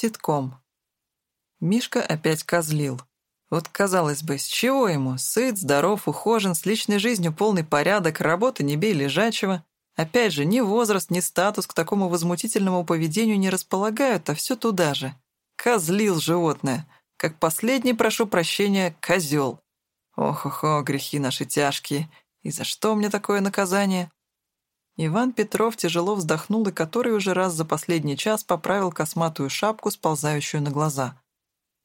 Ситком. Мишка опять козлил. Вот, казалось бы, с чего ему? Сыт, здоров, ухожен, с личной жизнью полный порядок, работа не бей лежачего. Опять же, ни возраст, ни статус к такому возмутительному поведению не располагают, а все туда же. Козлил животное. Как последний, прошу прощения, козел. Ох-охо, грехи наши тяжкие. И за что мне такое наказание? Иван Петров тяжело вздохнул и который уже раз за последний час поправил косматую шапку, сползающую на глаза.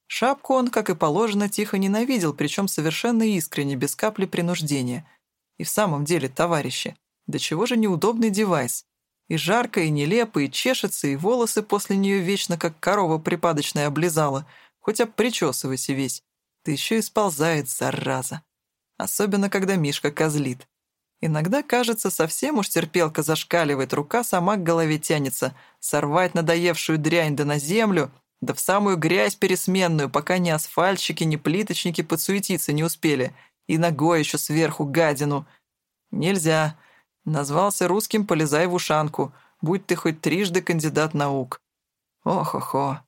Шапку он, как и положено, тихо ненавидел, причем совершенно искренне, без капли принуждения. И в самом деле, товарищи, да чего же неудобный девайс. И жарко, и нелепо, и чешется, и волосы после нее вечно, как корова припадочная, облизала. Хоть обпричесывайся весь. Да еще и сползает, зараза. Особенно, когда Мишка козлит. Иногда, кажется, совсем уж терпелка зашкаливает, рука сама к голове тянется, сорвать надоевшую дрянь да на землю — да в самую грязь пересменную, пока ни асфальтчики, ни плиточники подсуетиться не успели. И ногой еще сверху гадину. Нельзя. Назвался русским «полезай в ушанку», будь ты хоть трижды кандидат наук. Ох-охо.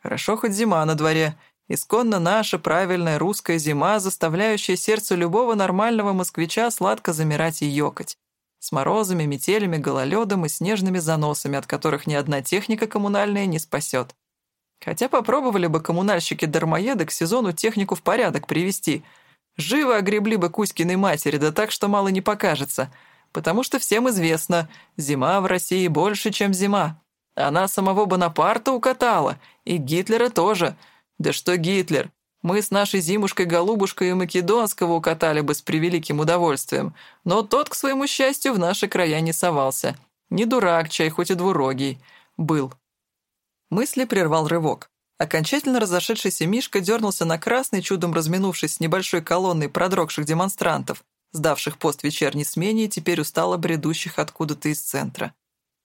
Хорошо хоть зима на дворе. Исконно наша правильная русская зима, заставляющая сердце любого нормального москвича сладко замирать и ёкать. С морозами, метелями, гололедом и снежными заносами, от которых ни одна техника коммунальная не спасет. Хотя попробовали бы коммунальщики-дармоеды к сезону технику в порядок привести. Живо огребли бы Кузькиной матери, да так, что мало не покажется. Потому что всем известно, зима в России больше, чем зима. Она самого Бонапарта укатала, и Гитлера тоже. Да что Гитлер? Мы с нашей зимушкой-голубушкой и Македонского укатали бы с превеликим удовольствием, но тот, к своему счастью, в наши края не совался. Не дурак, чай хоть и двурогий. Был. Мысли прервал рывок. Окончательно разошедшийся Мишка дернулся на красный, чудом разминувшись с небольшой колонной продрогших демонстрантов, сдавших пост вечерней смене и теперь устало бредущих откуда-то из центра.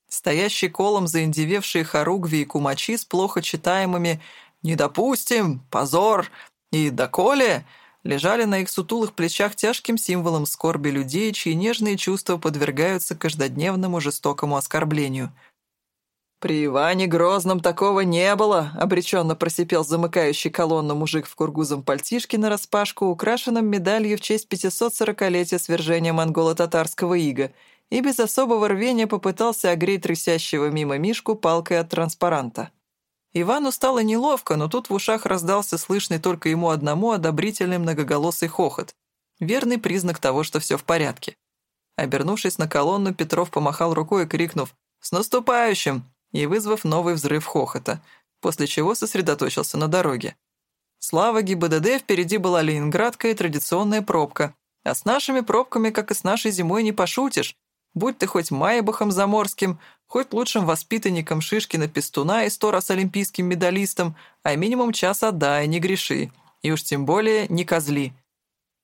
Стоящий колом заиндевевшие хоругви и кумачи с плохо читаемыми «Не допустим! Позор!» и «Доколе!» лежали на их сутулых плечах тяжким символом скорби людей, чьи нежные чувства подвергаются каждодневному жестокому оскорблению – «При Иване Грозном такого не было», — обреченно просипел замыкающий колонну мужик в кургузом пальтишке нараспашку, украшенном медалью в честь 540-летия свержения монголо-татарского ига, и без особого рвения попытался огреть трясящего мимо Мишку палкой от транспаранта. Ивану стало неловко, но тут в ушах раздался слышный только ему одному одобрительный многоголосый хохот. Верный признак того, что все в порядке. Обернувшись на колонну, Петров помахал рукой, крикнув «С наступающим!» и вызвав новый взрыв хохота, после чего сосредоточился на дороге. Слава ГИБДД, впереди была Ленинградка и традиционная пробка. А с нашими пробками, как и с нашей зимой, не пошутишь. Будь ты хоть Майбахом Заморским, хоть лучшим воспитанником Шишкина Пестуна и сто раз олимпийским медалистом, а минимум час отдай, не греши. И уж тем более не козли.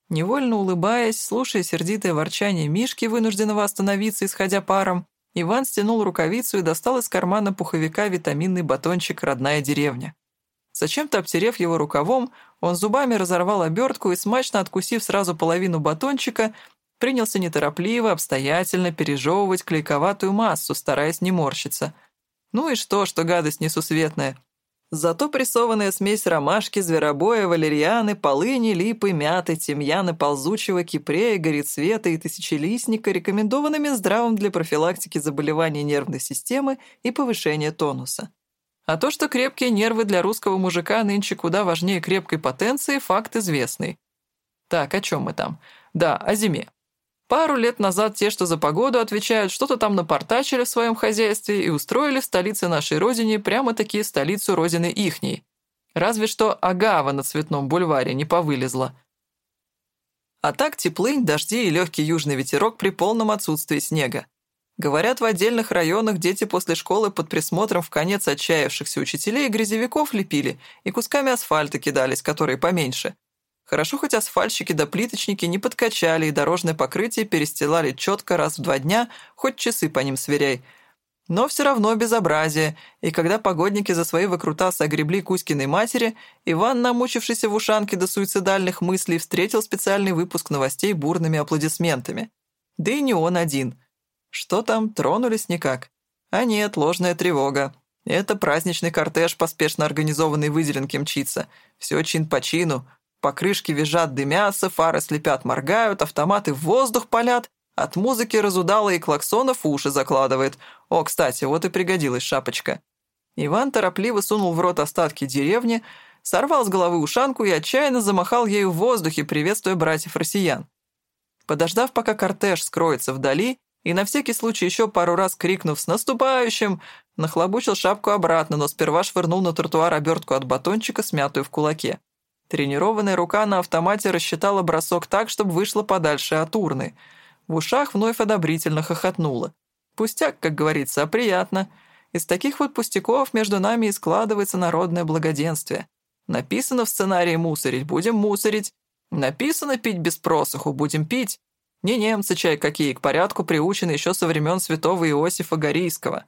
Невольно улыбаясь, слушая сердитое ворчание Мишки, вынужденного остановиться, исходя паром, Иван стянул рукавицу и достал из кармана пуховика витаминный батончик «Родная деревня». Зачем-то обтерев его рукавом, он зубами разорвал обертку и, смачно откусив сразу половину батончика, принялся неторопливо, обстоятельно пережевывать клейковатую массу, стараясь не морщиться. Ну и что, что гадость несусветная? Зато прессованная смесь ромашки, зверобоя, валерьяны, полыни, липы, мяты, тимьяна, ползучего, кипрея, горецвета и тысячелистника рекомендованными здравым для профилактики заболеваний нервной системы и повышения тонуса. А то, что крепкие нервы для русского мужика нынче куда важнее крепкой потенции, факт известный. Так, о чем мы там? Да, о зиме. Пару лет назад те, что за погоду отвечают, что-то там напортачили в своем хозяйстве и устроили в столице нашей родине прямо-таки столицу родины ихней. Разве что Агава на Цветном бульваре не повылезла. А так теплынь, дожди и легкий южный ветерок при полном отсутствии снега. Говорят, в отдельных районах дети после школы под присмотром в конец отчаявшихся учителей грязевиков лепили и кусками асфальта кидались, которые поменьше. Хорошо, хоть асфальтчики да плиточники не подкачали и дорожное покрытие перестилали четко раз в два дня, хоть часы по ним сверяй. Но все равно безобразие, и когда погодники за свои выкрутасы огребли Кузькиной матери, Иван, намучившийся в ушанке до суицидальных мыслей, встретил специальный выпуск новостей бурными аплодисментами. Да и не он один. Что там, тронулись никак? А нет, ложная тревога. Это праздничный кортеж, поспешно организованный выделенки мчится. Все чин по чину. Покрышки визжат, дымятся, фары слепят, моргают, автоматы в воздух палят. От музыки разудала и клаксонов уши закладывает. О, кстати, вот и пригодилась шапочка. Иван торопливо сунул в рот остатки деревни, сорвал с головы ушанку и отчаянно замахал ею в воздухе, приветствуя братьев-россиян. Подождав, пока кортеж скроется вдали, и на всякий случай еще пару раз крикнув «С наступающим!», нахлобучил шапку обратно, но сперва швырнул на тротуар обертку от батончика, смятую в кулаке. Тренированная рука на автомате рассчитала бросок так, чтобы вышло подальше от урны. В ушах вновь одобрительно хохотнула. Пустяк, как говорится, а приятно. Из таких вот пустяков между нами и складывается народное благоденствие. Написано в сценарии «мусорить» — будем мусорить. Написано «пить без просуху» — будем пить. Не немцы чай какие, к порядку приучены еще со времен святого Иосифа Горийского.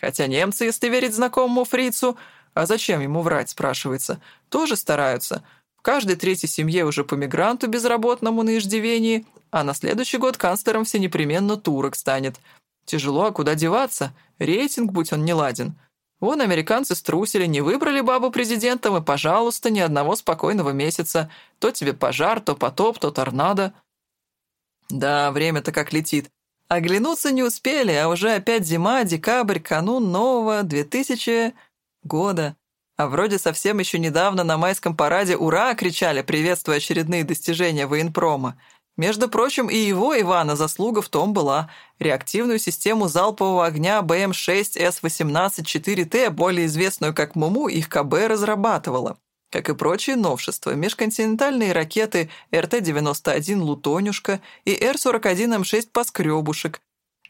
Хотя немцы, если верить знакомому фрицу, а зачем ему врать, спрашивается, тоже стараются. Каждой третьей семье уже по мигранту безработному на иждивении, а на следующий год канцлером все непременно турок станет. Тяжело, а куда деваться? Рейтинг, будь он неладен. Вон американцы струсили, не выбрали бабу президентом, и, пожалуйста, ни одного спокойного месяца. То тебе пожар, то потоп, то торнадо. Да, время-то как летит. Оглянуться не успели, а уже опять зима, декабрь, канун нового 2000 года. А вроде совсем еще недавно на майском параде «Ура!» кричали, приветствуя очередные достижения военпрома. Между прочим, и его, Ивана, заслуга в том была. Реактивную систему залпового огня БМ-6С-18-4Т, более известную как МУМУ, их КБ разрабатывала. Как и прочие новшества, межконтинентальные ракеты РТ-91 «Лутонюшка» и Р-41М6 «Поскребушек»,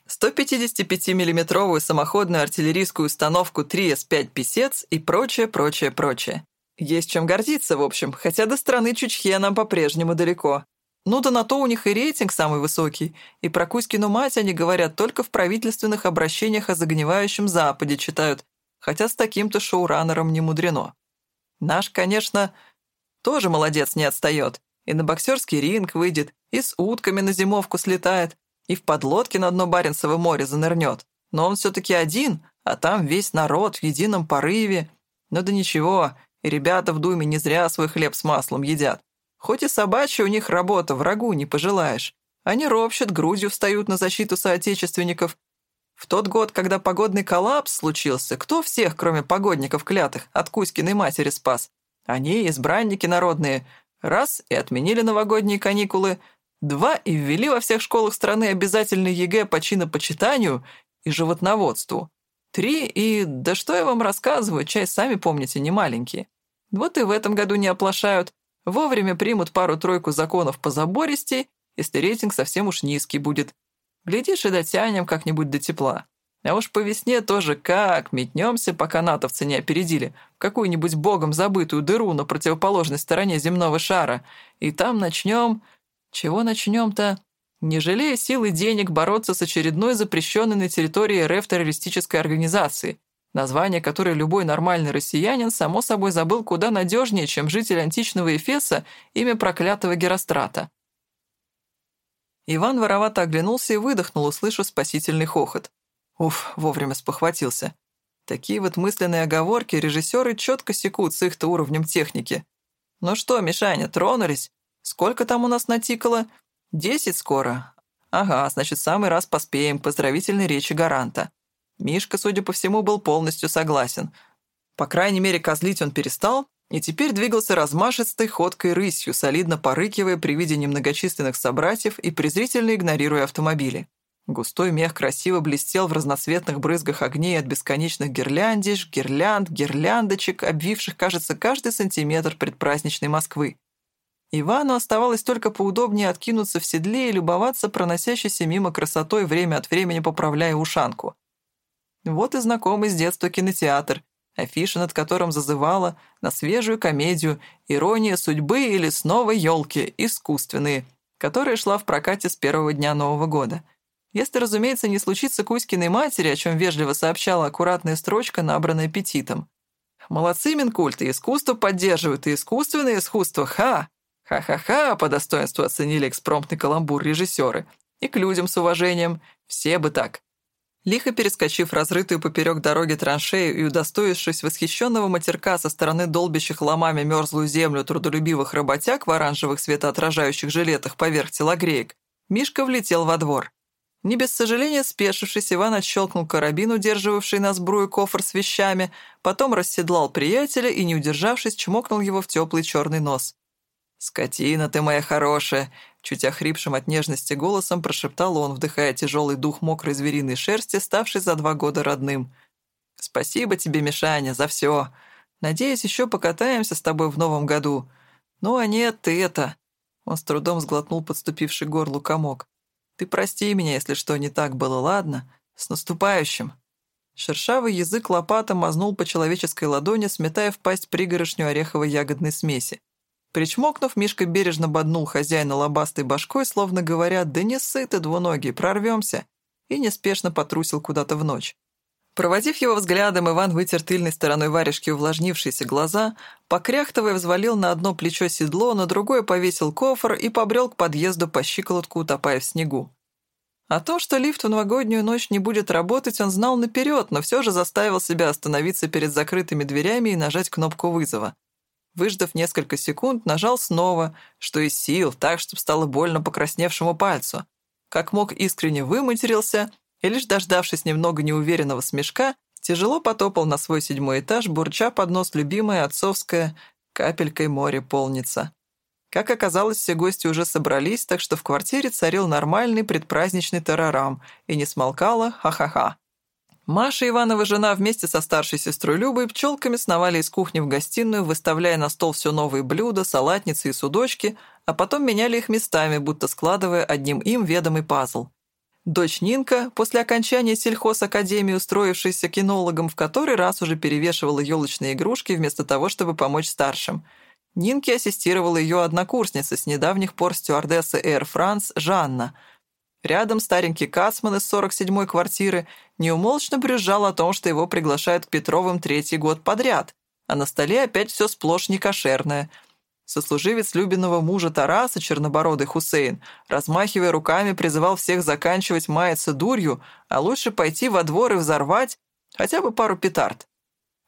155 миллиметровую самоходную артиллерийскую установку 3С-5 «Песец» и прочее, прочее, прочее. Есть чем гордиться, в общем, хотя до страны Чучхе нам по-прежнему далеко. Ну да на то у них и рейтинг самый высокий, и про Кузькину мать они говорят только в правительственных обращениях о загнивающем Западе читают, хотя с таким-то шоураннером не мудрено. Наш, конечно, тоже молодец, не отстает. И на боксерский ринг выйдет, и с утками на зимовку слетает, и в подлодке на дно Баренцева моря занырнет. Но он все-таки один, а там весь народ в едином порыве. Ну да ничего, ребята в Думе не зря свой хлеб с маслом едят. Хоть и собачья у них работа, врагу не пожелаешь. Они ропщат, грудью встают на защиту соотечественников, в тот год, когда погодный коллапс случился, кто всех, кроме погодников клятых, от Кузькиной матери спас? Они, избранники народные. Раз — и отменили новогодние каникулы. Два — и ввели во всех школах страны обязательный ЕГЭ по чинопочитанию и животноводству. Три — и... Да что я вам рассказываю, часть сами помните, не маленькие. Вот и в этом году не оплошают. Вовремя примут пару-тройку законов позабористей, если рейтинг совсем уж низкий будет. Глядишь, и дотянем как-нибудь до тепла. А уж по весне тоже как метнемся, пока натовцы не опередили, в какую-нибудь богом забытую дыру на противоположной стороне земного шара. И там начнем... Чего начнем-то? Не жалея сил и денег бороться с очередной запрещенной на территории РФ террористической организацией, название которой любой нормальный россиянин само собой забыл куда надежнее, чем житель античного Эфеса имя проклятого Герострата. Иван воровато оглянулся и выдохнул, услышав спасительный хохот. Уф, вовремя спохватился. Такие вот мысленные оговорки режиссеры четко секут с их-то уровнем техники. «Ну что, Мишаня, тронулись? Сколько там у нас натикало? Десять скоро? Ага, значит, самый раз поспеем, поздравительной речи гаранта». Мишка, судя по всему, был полностью согласен. По крайней мере, козлить он перестал, и теперь двигался размашистой ходкой рысью, солидно порыкивая при виде немногочисленных собратьев и презрительно игнорируя автомобили. Густой мех красиво блестел в разноцветных брызгах огней от бесконечных гирляндиш, гирлянд, гирляндочек, обвивших, кажется, каждый сантиметр предпраздничной Москвы. Ивану оставалось только поудобнее откинуться в седле и любоваться проносящейся мимо красотой время от времени поправляя ушанку. Вот и знакомый с детства кинотеатр, афиша над которым зазывала на свежую комедию «Ирония судьбы» или «Снова елки» искусственные, которая шла в прокате с первого дня Нового года. Если, разумеется, не случится Кузькиной матери, о чем вежливо сообщала аккуратная строчка, набранная аппетитом. «Молодцы, Минкульты, искусство поддерживают, и искусственное искусство, ха!» «Ха-ха-ха!» по достоинству оценили экспромтный каламбур режиссеры. И к людям с уважением. Все бы так. Лихо перескочив разрытую поперек дороги траншею и удостоившись восхищенного матерка со стороны долбящих ломами мерзлую землю трудолюбивых работяг в оранжевых светоотражающих жилетах поверх телогреек, Мишка влетел во двор. Не без сожаления спешившись, Иван отщелкнул карабин, удерживавший на сбрую кофр с вещами, потом расседлал приятеля и, не удержавшись, чмокнул его в теплый черный нос. «Скотина ты моя хорошая!» Чуть охрипшим от нежности голосом прошептал он, вдыхая тяжелый дух мокрой звериной шерсти, ставший за два года родным. «Спасибо тебе, Мишаня, за все. Надеюсь, еще покатаемся с тобой в новом году. Ну, а нет, ты это...» Он с трудом сглотнул подступивший горлу комок. «Ты прости меня, если что не так было, ладно? С наступающим!» Шершавый язык лопата мазнул по человеческой ладони, сметая в пасть пригорошню ореховой ягодной смеси. Причмокнув, Мишка бережно боднул хозяина лобастой башкой, словно говоря, «Да не сыты двуногие, прорвемся!» и неспешно потрусил куда-то в ночь. Проводив его взглядом, Иван вытер тыльной стороной варежки увлажнившиеся глаза, покряхтовая взвалил на одно плечо седло, на другое повесил кофр и побрел к подъезду по щиколотку, утопая в снегу. О том, что лифт в новогоднюю ночь не будет работать, он знал наперед, но все же заставил себя остановиться перед закрытыми дверями и нажать кнопку вызова. Выждав несколько секунд, нажал снова, что из сил, так, чтобы стало больно покрасневшему пальцу. Как мог искренне выматерился, и лишь дождавшись немного неуверенного смешка, тяжело потопал на свой седьмой этаж, бурча под нос любимая отцовская «капелькой море полнится». Как оказалось, все гости уже собрались, так что в квартире царил нормальный предпраздничный тарарам, и не смолкало «ха-ха-ха». Маша Иванова жена вместе со старшей сестрой Любой пчелками сновали из кухни в гостиную, выставляя на стол все новые блюда, салатницы и судочки, а потом меняли их местами, будто складывая одним им ведомый пазл. Дочь Нинка, после окончания сельхозакадемии, устроившаяся кинологом, в который раз уже перевешивала елочные игрушки вместо того, чтобы помочь старшим. Нинке ассистировала ее однокурсница с недавних пор стюардессы Air France Жанна – Рядом старенький Кацман из 47-й квартиры неумолчно брюзжал о том, что его приглашают к Петровым третий год подряд, а на столе опять все сплошь некошерное. Сослуживец любимого мужа Тараса, чернобородый Хусейн, размахивая руками, призывал всех заканчивать маяться дурью, а лучше пойти во двор и взорвать хотя бы пару петард.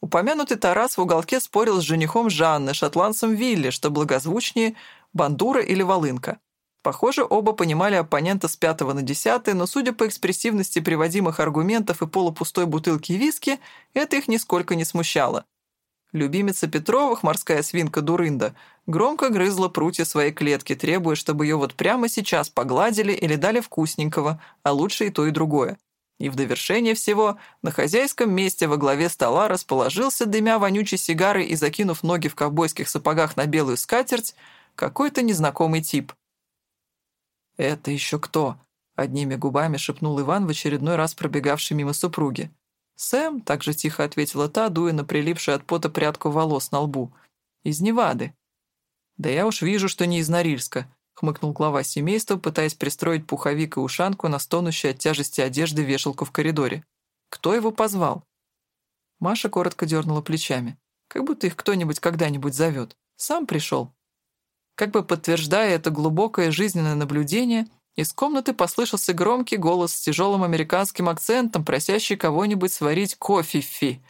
Упомянутый Тарас в уголке спорил с женихом Жанны, шотландцем Вилли, что благозвучнее «бандура» или «волынка». Похоже, оба понимали оппонента с пятого на десятый, но, судя по экспрессивности приводимых аргументов и полупустой бутылки виски, это их нисколько не смущало. Любимица Петровых, морская свинка Дурында, громко грызла прутья своей клетки, требуя, чтобы ее вот прямо сейчас погладили или дали вкусненького, а лучше и то, и другое. И в довершение всего на хозяйском месте во главе стола расположился, дымя вонючей сигарой и закинув ноги в ковбойских сапогах на белую скатерть, какой-то незнакомый тип. «Это еще кто?» — одними губами шепнул Иван, в очередной раз пробегавший мимо супруги. «Сэм», — также тихо ответила та, дуя на прилипшую от пота прядку волос на лбу. «Из Невады». «Да я уж вижу, что не из Норильска», — хмыкнул глава семейства, пытаясь пристроить пуховик и ушанку на стонущую от тяжести одежды вешалку в коридоре. «Кто его позвал?» Маша коротко дернула плечами. Как будто их кто-нибудь когда-нибудь зовет. Сам пришел. Как бы подтверждая это глубокое жизненное наблюдение, из комнаты послышался громкий голос с тяжелым американским акцентом, просящий кого-нибудь сварить кофе фи.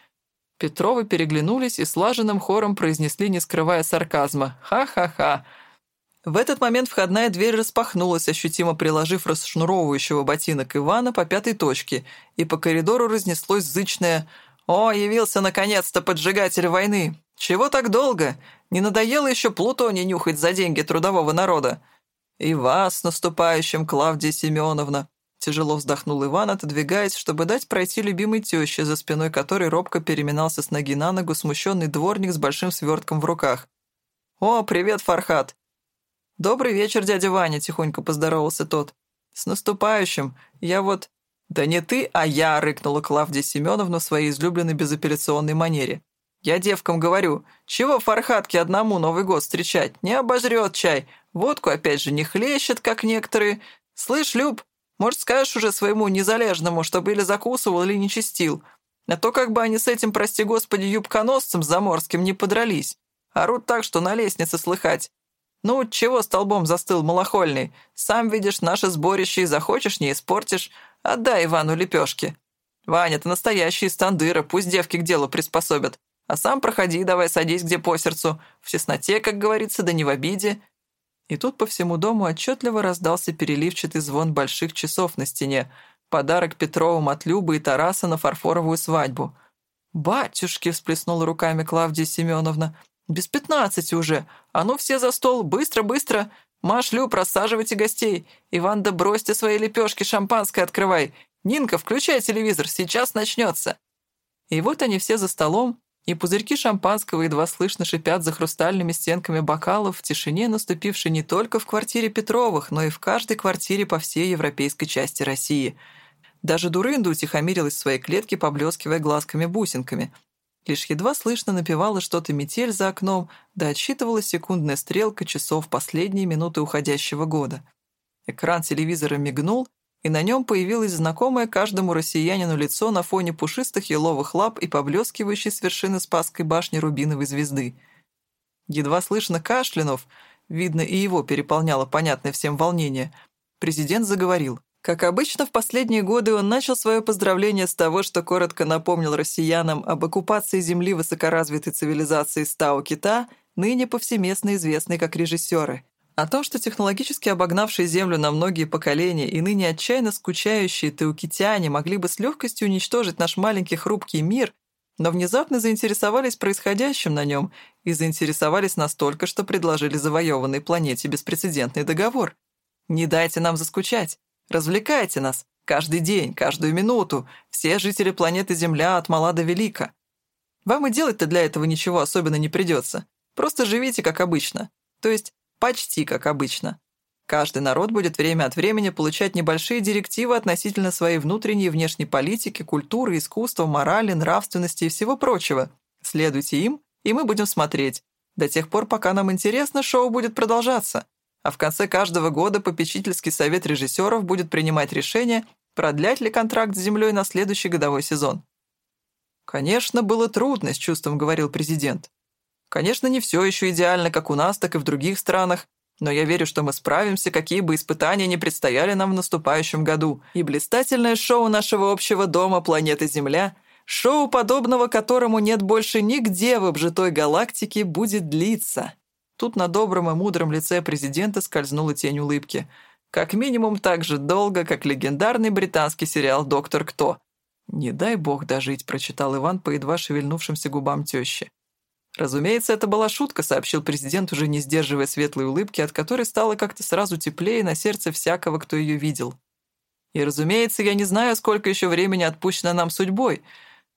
Петровы переглянулись и слаженным хором произнесли, не скрывая сарказма «Ха-ха-ха». В этот момент входная дверь распахнулась, ощутимо приложив расшнуровывающего ботинок Ивана по пятой точке, и по коридору разнеслось зычное «О, явился наконец-то поджигатель войны! Чего так долго? Не надоело еще плутоний нюхать за деньги трудового народа? И вас, наступающим, Клавдия Семеновна!» Тяжело вздохнул Иван, отодвигаясь, чтобы дать пройти любимой тёще, за спиной которой робко переминался с ноги на ногу смущенный дворник с большим свертком в руках. «О, привет, Фархат!» «Добрый вечер, дядя Ваня», — тихонько поздоровался тот. «С наступающим! Я вот...» «Да не ты, а я!» — рыкнула Клавдия Семеновна в своей излюбленной безапелляционной манере. Я девкам говорю, чего Фархатке одному Новый год встречать? Не обожрет чай. Водку опять же не хлещет, как некоторые. Слышь, Люб, может, скажешь уже своему незалежному, чтобы или закусывал, или не чистил. А то как бы они с этим, прости господи, юбконосцем заморским не подрались. Орут так, что на лестнице слыхать. Ну, чего столбом застыл малохольный? Сам видишь наше сборище и захочешь, не испортишь. Отдай Ивану лепешки. Ваня, ты настоящий стандыра, пусть девки к делу приспособят. А сам проходи, давай садись где по сердцу. В тесноте, как говорится, да не в обиде». И тут по всему дому отчетливо раздался переливчатый звон больших часов на стене. Подарок Петровым от Любы и Тараса на фарфоровую свадьбу. «Батюшки!» — всплеснула руками Клавдия Семеновна. «Без пятнадцати уже! А ну все за стол! Быстро, быстро! Маш, Люб, рассаживайте гостей! Иван, да бросьте свои лепешки, шампанское открывай! Нинка, включай телевизор, сейчас начнется!» И вот они все за столом, и пузырьки шампанского едва слышно шипят за хрустальными стенками бокалов в тишине, наступившей не только в квартире Петровых, но и в каждой квартире по всей европейской части России. Даже дурында утихомирилась в своей клетке, поблескивая глазками-бусинками. Лишь едва слышно напевала что-то метель за окном, да отсчитывала секундная стрелка часов последние минуты уходящего года. Экран телевизора мигнул, и на нем появилось знакомое каждому россиянину лицо на фоне пушистых еловых лап и поблескивающей с вершины Спасской башни рубиновой звезды. Едва слышно кашлянув, видно, и его переполняло понятное всем волнение, президент заговорил. Как обычно, в последние годы он начал свое поздравление с того, что коротко напомнил россиянам об оккупации земли высокоразвитой цивилизации Стау-Кита, ныне повсеместно известной как режиссеры – о том, что технологически обогнавшие Землю на многие поколения и ныне отчаянно скучающие теукитяне могли бы с легкостью уничтожить наш маленький хрупкий мир, но внезапно заинтересовались происходящим на нем и заинтересовались настолько, что предложили завоеванной планете беспрецедентный договор. Не дайте нам заскучать. Развлекайте нас. Каждый день, каждую минуту. Все жители планеты Земля от мала до велика. Вам и делать-то для этого ничего особенно не придется. Просто живите как обычно. То есть Почти как обычно. Каждый народ будет время от времени получать небольшие директивы относительно своей внутренней и внешней политики, культуры, искусства, морали, нравственности и всего прочего. Следуйте им, и мы будем смотреть. До тех пор, пока нам интересно, шоу будет продолжаться. А в конце каждого года попечительский совет режиссеров будет принимать решение, продлять ли контракт с Землей на следующий годовой сезон. «Конечно, было трудно», — с чувством говорил президент. Конечно, не все еще идеально, как у нас, так и в других странах, но я верю, что мы справимся, какие бы испытания ни предстояли нам в наступающем году. И блистательное шоу нашего общего дома «Планета Земля», шоу, подобного которому нет больше нигде в обжитой галактике, будет длиться. Тут на добром и мудром лице президента скользнула тень улыбки. Как минимум так же долго, как легендарный британский сериал «Доктор Кто». «Не дай бог дожить», — прочитал Иван по едва шевельнувшимся губам тещи. «Разумеется, это была шутка», — сообщил президент, уже не сдерживая светлой улыбки, от которой стало как-то сразу теплее на сердце всякого, кто ее видел. «И, разумеется, я не знаю, сколько еще времени отпущено нам судьбой,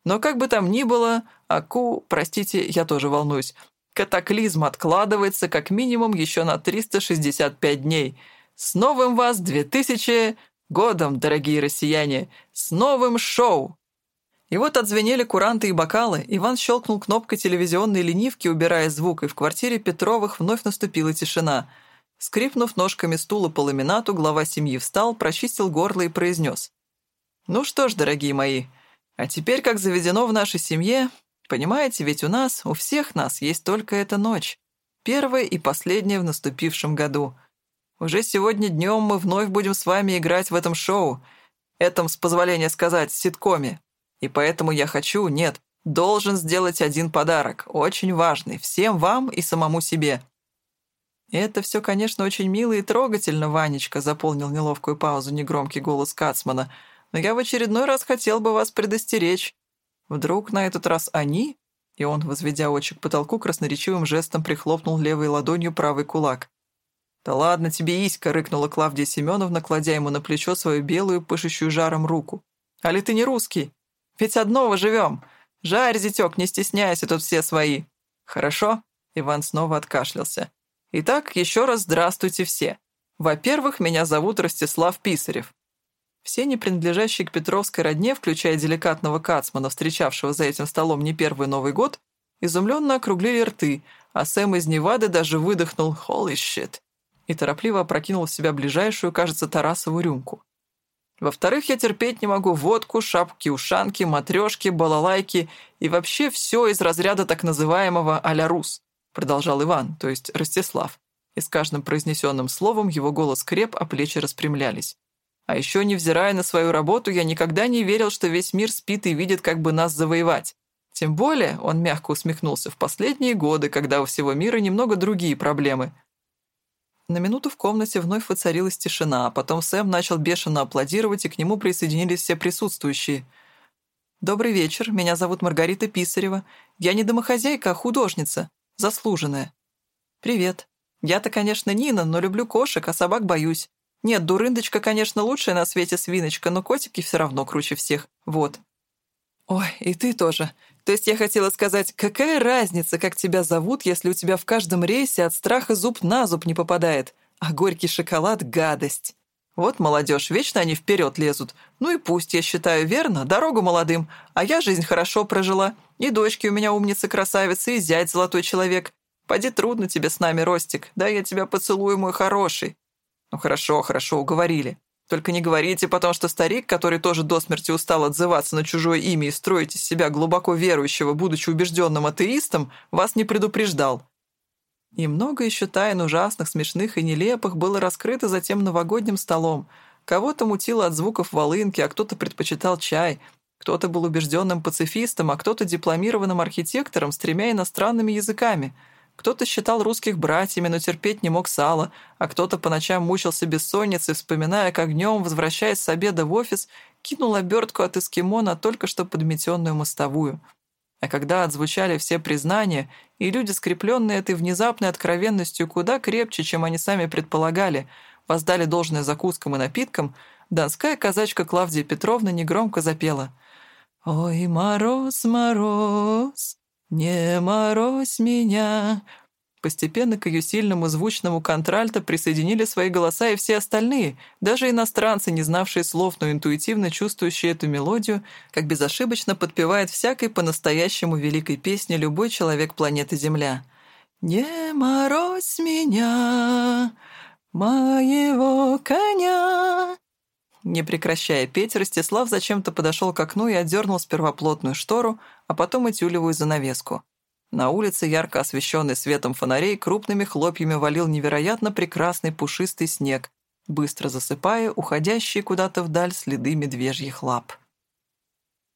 но как бы там ни было, Аку, простите, я тоже волнуюсь, катаклизм откладывается как минимум еще на 365 дней. С новым вас 2000 годом, дорогие россияне! С новым шоу!» И вот отзвенели куранты и бокалы, Иван щелкнул кнопкой телевизионной ленивки, убирая звук, и в квартире Петровых вновь наступила тишина. Скрипнув ножками стула по ламинату, глава семьи встал, прочистил горло и произнес. «Ну что ж, дорогие мои, а теперь, как заведено в нашей семье, понимаете, ведь у нас, у всех нас есть только эта ночь, первая и последняя в наступившем году. Уже сегодня днем мы вновь будем с вами играть в этом шоу, этом, с позволения сказать, ситкоме. И поэтому я хочу, нет, должен сделать один подарок, очень важный, всем вам и самому себе». «Это все, конечно, очень мило и трогательно, Ванечка», заполнил неловкую паузу негромкий голос Кацмана, «но я в очередной раз хотел бы вас предостеречь. Вдруг на этот раз они...» И он, возведя очи к потолку, красноречивым жестом прихлопнул левой ладонью правый кулак. «Да ладно тебе, Иська!» — рыкнула Клавдия Семеновна, кладя ему на плечо свою белую, пышущую жаром руку. «Али ты не русский?» Ведь одного живем. Жарь, зятёк, не стесняйся, тут все свои. Хорошо?» Иван снова откашлялся. «Итак, еще раз здравствуйте все. Во-первых, меня зовут Ростислав Писарев. Все не принадлежащие к Петровской родне, включая деликатного Кацмана, встречавшего за этим столом не первый Новый год, изумленно округлили рты, а Сэм из Невады даже выдохнул «Holy shit!» и торопливо опрокинул в себя ближайшую, кажется, Тарасову рюмку. Во-вторых, я терпеть не могу водку, шапки-ушанки, матрешки, балалайки и вообще все из разряда так называемого а-ля рус, продолжал Иван, то есть Ростислав. И с каждым произнесенным словом его голос креп, а плечи распрямлялись. А еще, невзирая на свою работу, я никогда не верил, что весь мир спит и видит, как бы нас завоевать. Тем более, он мягко усмехнулся, в последние годы, когда у всего мира немного другие проблемы. На минуту в комнате вновь воцарилась тишина, а потом Сэм начал бешено аплодировать, и к нему присоединились все присутствующие. «Добрый вечер, меня зовут Маргарита Писарева. Я не домохозяйка, а художница. Заслуженная. Привет. Я-то, конечно, Нина, но люблю кошек, а собак боюсь. Нет, дурындочка, конечно, лучшая на свете свиночка, но котики все равно круче всех. Вот. Ой, и ты тоже. То есть я хотела сказать, какая разница, как тебя зовут, если у тебя в каждом рейсе от страха зуб на зуб не попадает, а горький шоколад — гадость. Вот молодежь, вечно они вперед лезут. Ну и пусть, я считаю, верно, дорогу молодым, а я жизнь хорошо прожила. И дочки у меня умницы-красавицы, и зять золотой человек. Пойди трудно тебе с нами, Ростик, да я тебя поцелую, мой хороший. Ну хорошо, хорошо, уговорили. Только не говорите потому что старик, который тоже до смерти устал отзываться на чужое имя и строить из себя глубоко верующего, будучи убежденным атеистом, вас не предупреждал. И много еще тайн ужасных, смешных и нелепых было раскрыто за тем новогодним столом. Кого-то мутило от звуков волынки, а кто-то предпочитал чай. Кто-то был убежденным пацифистом, а кто-то дипломированным архитектором с тремя иностранными языками — кто-то считал русских братьями, но терпеть не мог сала, а кто-то по ночам мучился бессонницей, вспоминая, как днем, возвращаясь с обеда в офис, кинул обертку от эскимо на только что подметенную мостовую. А когда отзвучали все признания, и люди, скрепленные этой внезапной откровенностью куда крепче, чем они сами предполагали, воздали должное закускам и напиткам, донская казачка Клавдия Петровна негромко запела «Ой, мороз, мороз, «Не морозь меня!» Постепенно к ее сильному звучному контральто присоединили свои голоса и все остальные, даже иностранцы, не знавшие слов, но интуитивно чувствующие эту мелодию, как безошибочно подпевает всякой по-настоящему великой песне любой человек планеты Земля. «Не морозь меня, моего коня!» Не прекращая петь, Ростислав зачем-то подошел к окну и отдернул сперва плотную штору, а потом и тюлевую занавеску. На улице, ярко освещенный светом фонарей, крупными хлопьями валил невероятно прекрасный пушистый снег, быстро засыпая уходящие куда-то вдаль следы медвежьих лап.